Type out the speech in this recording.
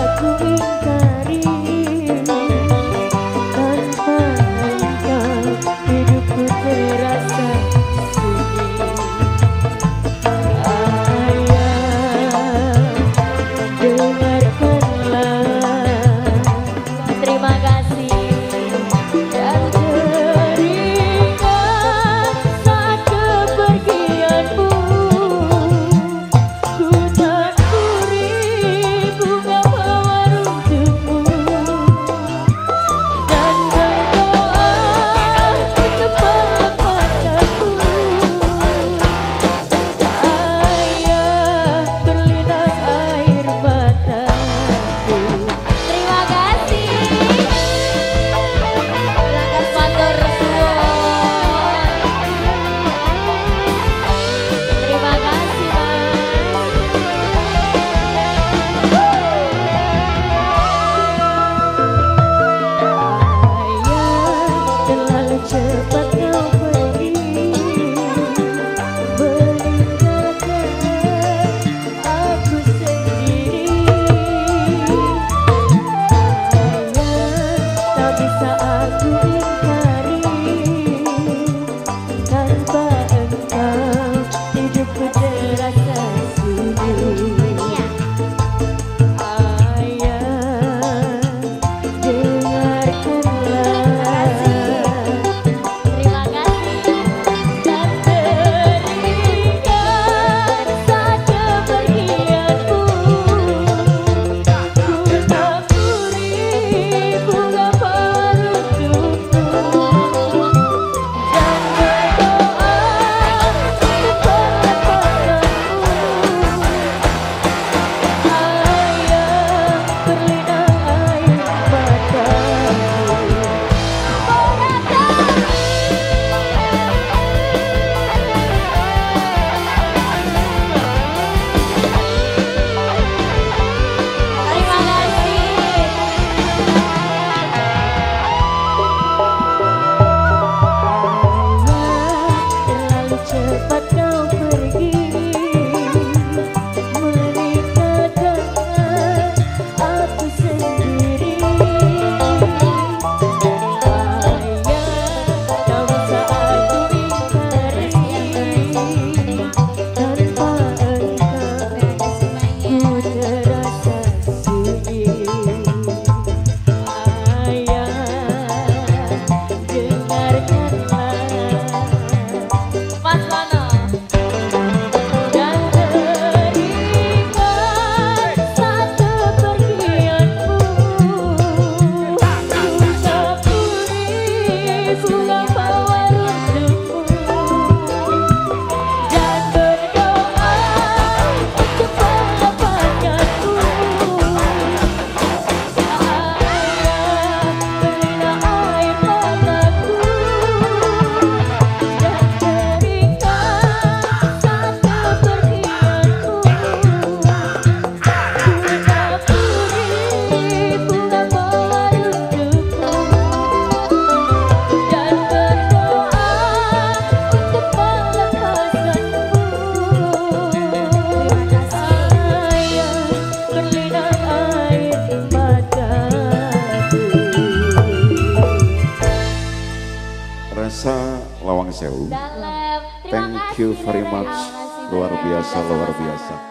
aku ingkari ku biasa Lawang Sewu. Thank you very much. Luar biasa, luar biasa.